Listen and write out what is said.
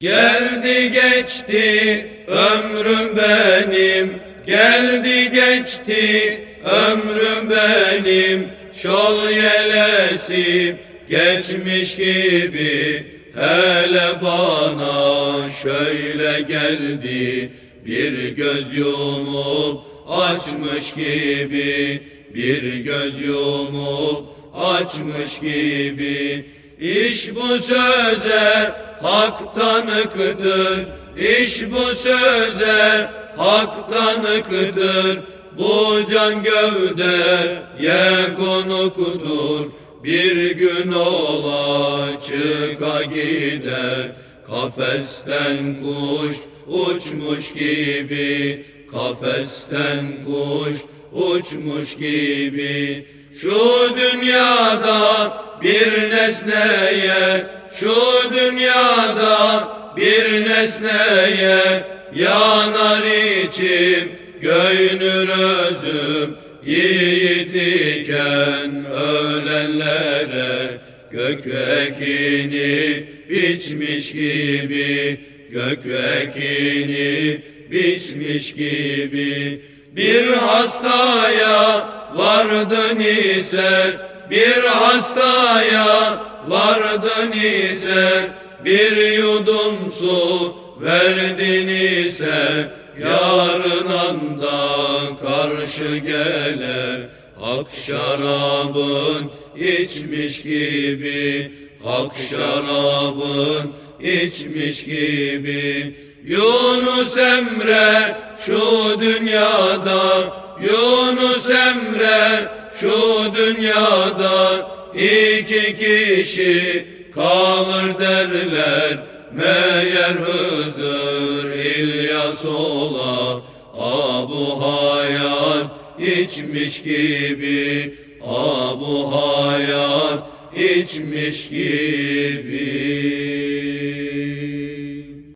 Geldi geçti ömrüm benim. Geldi geçti ömrüm benim. Şol yelesim geçmiş gibi. Hele bana şöyle geldi. Bir göz yumup açmış gibi. Bir göz yumup açmış gibi İş bu söze hak tanıktır İş bu söze hak tanıktır Bu can gövdeye konuktur Bir gün ola çıka gider. Kafesten kuş uçmuş gibi Kafesten kuş uçmuş gibi. Şu dünyada bir nesneye Şu dünyada bir nesneye Yanar içim göynür özüm Yiğit iken ölenlere Gök ekini biçmiş gibi Gök ekini biçmiş gibi Bir hastaya vardın ise Bir hastaya vardın ise Bir yudum su verdin ise Yarın anda karşı gelir Hak şarabın içmiş gibi Hak şarabın içmiş gibi Yunus Emre şu dünyada Yunus Emre şu dünyada. İki kişi kalır derler Meğer Hızır İlyas ola Abu hayat içmiş gibi. Abu hayat içmiş gibi